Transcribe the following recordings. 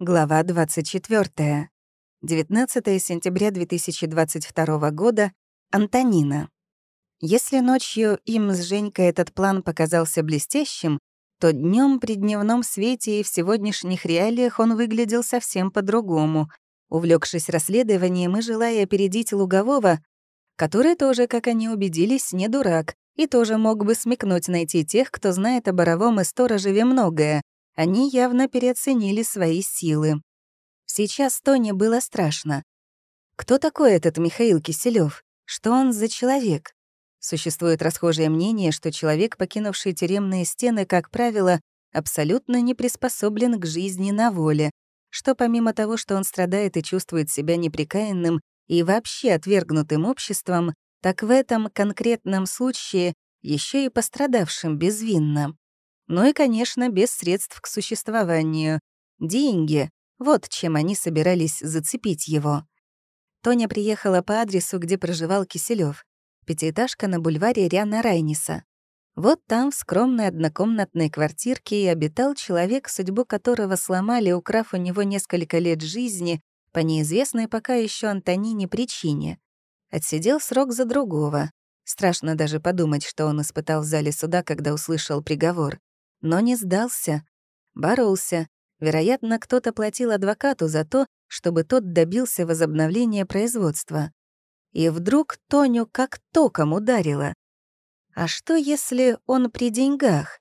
Глава 24. 19 сентября 2022 года. Антонина. Если ночью им с Женькой этот план показался блестящим, то днем при дневном свете и в сегодняшних реалиях он выглядел совсем по-другому. Увлекшись расследованием и желая опередить Лугового, который тоже, как они убедились, не дурак, и тоже мог бы смекнуть найти тех, кто знает о Боровом и Сторожеве многое, они явно переоценили свои силы. Сейчас Тоне было страшно. Кто такой этот Михаил Киселёв? Что он за человек? Существует расхожее мнение, что человек, покинувший тюремные стены, как правило, абсолютно не приспособлен к жизни на воле, что помимо того, что он страдает и чувствует себя неприкаянным и вообще отвергнутым обществом, так в этом конкретном случае еще и пострадавшим безвинно. Ну и, конечно, без средств к существованию. Деньги — вот чем они собирались зацепить его. Тоня приехала по адресу, где проживал Киселёв. Пятиэтажка на бульваре Ряна Райниса. Вот там, в скромной однокомнатной квартирке, и обитал человек, судьбу которого сломали, украв у него несколько лет жизни по неизвестной пока еще Антонине причине. Отсидел срок за другого. Страшно даже подумать, что он испытал в зале суда, когда услышал приговор но не сдался. Боролся. Вероятно, кто-то платил адвокату за то, чтобы тот добился возобновления производства. И вдруг Тоню как током ударило. А что, если он при деньгах?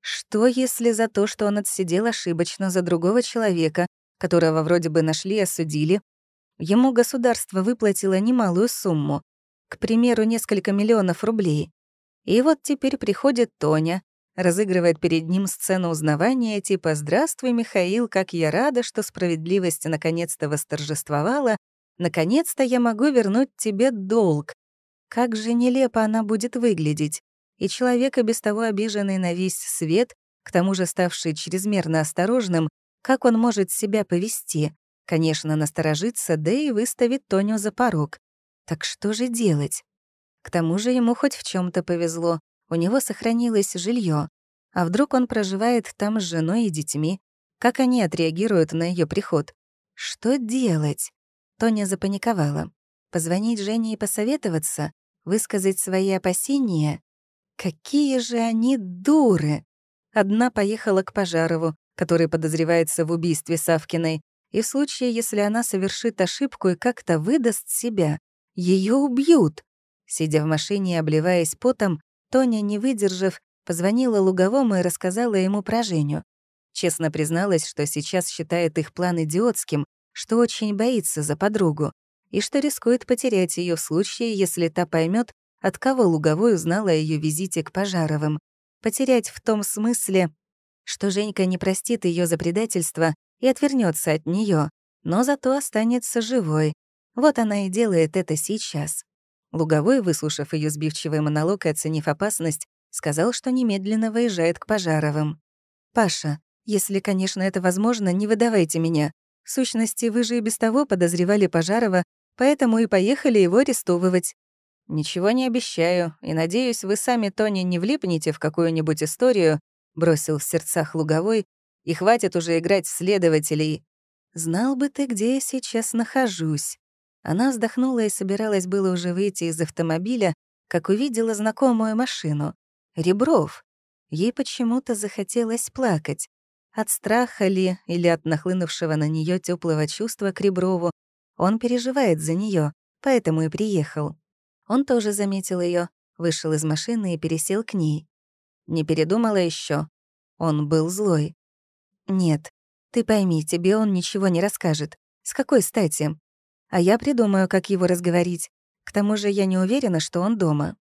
Что, если за то, что он отсидел ошибочно за другого человека, которого вроде бы нашли и осудили, ему государство выплатило немалую сумму, к примеру, несколько миллионов рублей. И вот теперь приходит Тоня, разыгрывает перед ним сцену узнавания типа «Здравствуй, Михаил, как я рада, что справедливость наконец-то восторжествовала, наконец-то я могу вернуть тебе долг». Как же нелепо она будет выглядеть. И человек, и без того обиженный на весь свет, к тому же ставший чрезмерно осторожным, как он может себя повести? Конечно, насторожиться, да и выставить Тоню за порог. Так что же делать? К тому же ему хоть в чем то повезло у него сохранилось жилье. А вдруг он проживает там с женой и детьми? Как они отреагируют на ее приход? Что делать? Тоня запаниковала. Позвонить Жене и посоветоваться? Высказать свои опасения? Какие же они дуры! Одна поехала к Пожарову, который подозревается в убийстве Савкиной, и в случае, если она совершит ошибку и как-то выдаст себя, ее убьют. Сидя в машине и обливаясь потом, Тоня, не выдержав, позвонила Луговому и рассказала ему про Женю. Честно призналась, что сейчас считает их план идиотским, что очень боится за подругу и что рискует потерять ее в случае, если та поймет, от кого Луговой узнала о ее визите к Пожаровым. Потерять в том смысле, что Женька не простит ее за предательство и отвернется от нее, но зато останется живой. Вот она и делает это сейчас. Луговой, выслушав ее сбивчивый монолог и оценив опасность, сказал, что немедленно выезжает к Пожаровым. «Паша, если, конечно, это возможно, не выдавайте меня. В сущности, вы же и без того подозревали Пожарова, поэтому и поехали его арестовывать». «Ничего не обещаю, и надеюсь, вы сами, Тони, не влипнете в какую-нибудь историю», бросил в сердцах Луговой, «и хватит уже играть в следователей». «Знал бы ты, где я сейчас нахожусь». Она вздохнула и собиралась было уже выйти из автомобиля, как увидела знакомую машину. Ребров. Ей почему-то захотелось плакать. От страха ли или от нахлынувшего на нее теплого чувства к Реброву. Он переживает за нее, поэтому и приехал. Он тоже заметил ее, вышел из машины и пересел к ней. Не передумала еще. Он был злой. «Нет, ты пойми, тебе он ничего не расскажет. С какой стати? А я придумаю, как его разговорить. К тому же я не уверена, что он дома.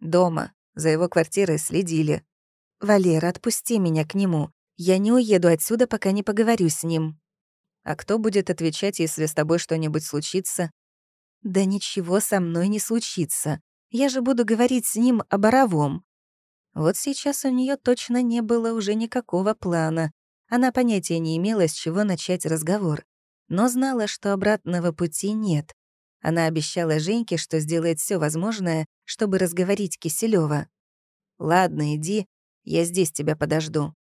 Дома. За его квартирой следили. «Валера, отпусти меня к нему. Я не уеду отсюда, пока не поговорю с ним». «А кто будет отвечать, если с тобой что-нибудь случится?» «Да ничего со мной не случится. Я же буду говорить с ним о Боровом». Вот сейчас у нее точно не было уже никакого плана. Она понятия не имела, с чего начать разговор но знала, что обратного пути нет. Она обещала Женьке, что сделает все возможное, чтобы разговорить Киселева. «Ладно, иди, я здесь тебя подожду».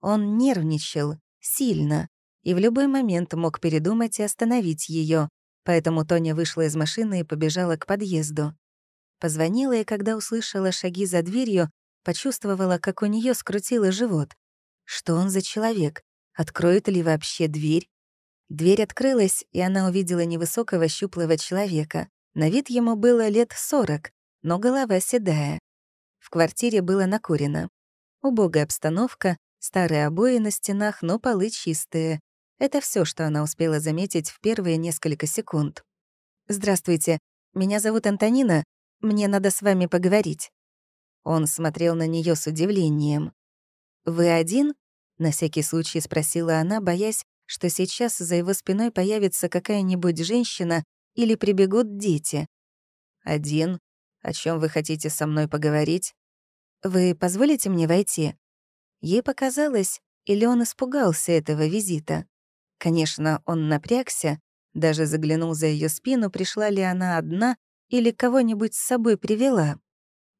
Он нервничал, сильно, и в любой момент мог передумать и остановить ее, поэтому Тоня вышла из машины и побежала к подъезду. Позвонила, и когда услышала шаги за дверью, почувствовала, как у нее скрутило живот. Что он за человек? Откроет ли вообще дверь? Дверь открылась, и она увидела невысокого щуплого человека. На вид ему было лет сорок, но голова седая. В квартире было накурено. Убогая обстановка, старые обои на стенах, но полы чистые. Это все, что она успела заметить в первые несколько секунд. «Здравствуйте, меня зовут Антонина. Мне надо с вами поговорить». Он смотрел на нее с удивлением. «Вы один?» — на всякий случай спросила она, боясь, что сейчас за его спиной появится какая-нибудь женщина или прибегут дети. «Один? О чем вы хотите со мной поговорить?» «Вы позволите мне войти?» Ей показалось, или он испугался этого визита. Конечно, он напрягся, даже заглянул за ее спину, пришла ли она одна или кого-нибудь с собой привела.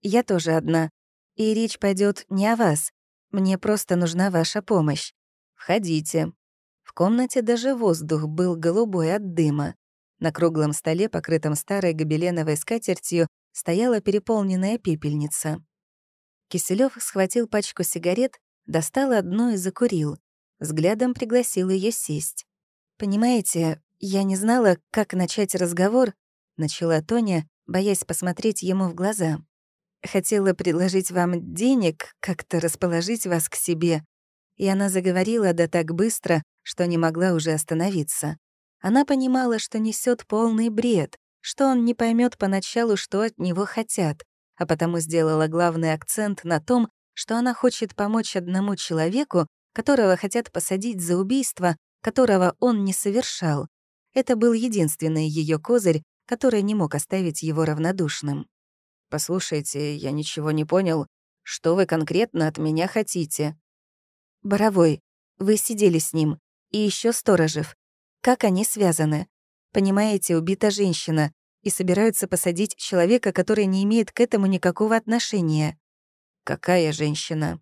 Я тоже одна. И речь пойдет не о вас. Мне просто нужна ваша помощь. Входите. Комнате даже воздух был голубой от дыма. На круглом столе, покрытом старой гобеленовой скатертью, стояла переполненная пепельница. Киселёв схватил пачку сигарет, достал одну и закурил. Взглядом пригласил ее сесть. «Понимаете, я не знала, как начать разговор», — начала Тоня, боясь посмотреть ему в глаза. Хотела предложить вам денег, как-то расположить вас к себе. И она заговорила да так быстро, что не могла уже остановиться. Она понимала, что несет полный бред, что он не поймет поначалу, что от него хотят, а потому сделала главный акцент на том, что она хочет помочь одному человеку, которого хотят посадить за убийство, которого он не совершал. Это был единственный ее козырь, который не мог оставить его равнодушным. «Послушайте, я ничего не понял. Что вы конкретно от меня хотите?» «Боровой, вы сидели с ним. И еще Сторожев. Как они связаны? Понимаете, убита женщина. И собираются посадить человека, который не имеет к этому никакого отношения». «Какая женщина?»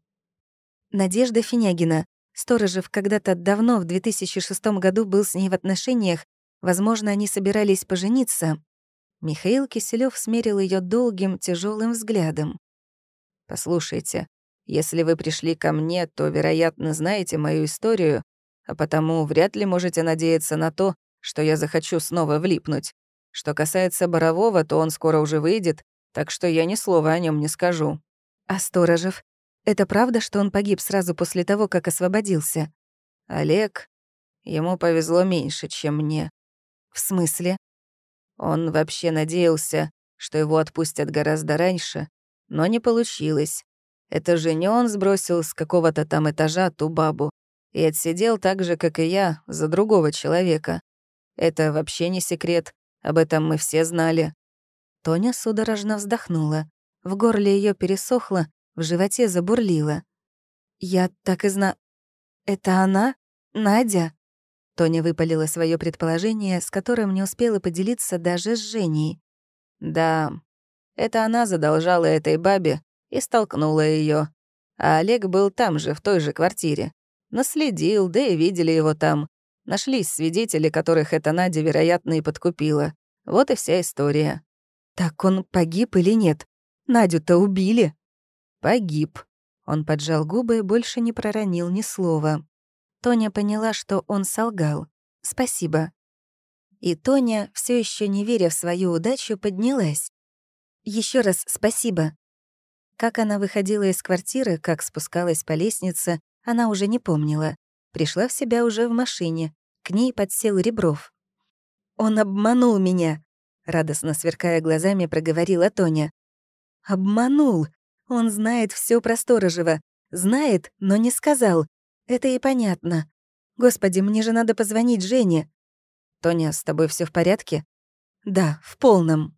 Надежда Финягина. Сторожев когда-то давно, в 2006 году, был с ней в отношениях. Возможно, они собирались пожениться, Михаил Киселёв смерил ее долгим, тяжелым взглядом. «Послушайте, если вы пришли ко мне, то, вероятно, знаете мою историю, а потому вряд ли можете надеяться на то, что я захочу снова влипнуть. Что касается Борового, то он скоро уже выйдет, так что я ни слова о нем не скажу». «А Сторожев? Это правда, что он погиб сразу после того, как освободился?» «Олег? Ему повезло меньше, чем мне». «В смысле?» Он вообще надеялся, что его отпустят гораздо раньше, но не получилось. Это же не он сбросил с какого-то там этажа ту бабу и отсидел так же, как и я, за другого человека. Это вообще не секрет, об этом мы все знали. Тоня судорожно вздохнула. В горле ее пересохло, в животе забурлило. «Я так и зна... Это она? Надя?» Тоня выпалила свое предположение, с которым не успела поделиться даже с Женей. «Да, это она задолжала этой бабе и столкнула ее. А Олег был там же, в той же квартире. Наследил, да и видели его там. Нашлись свидетели, которых эта Надя, вероятно, и подкупила. Вот и вся история». «Так он погиб или нет? Надю-то убили?» «Погиб». Он поджал губы и больше не проронил ни слова. Тоня поняла, что он солгал. «Спасибо». И Тоня, все еще не веря в свою удачу, поднялась. Еще раз спасибо». Как она выходила из квартиры, как спускалась по лестнице, она уже не помнила. Пришла в себя уже в машине. К ней подсел Ребров. «Он обманул меня», — радостно сверкая глазами, проговорила Тоня. «Обманул! Он знает все про Сторожева. Знает, но не сказал. Это и понятно. Господи, мне же надо позвонить Жене. Тоня, с тобой все в порядке? Да, в полном.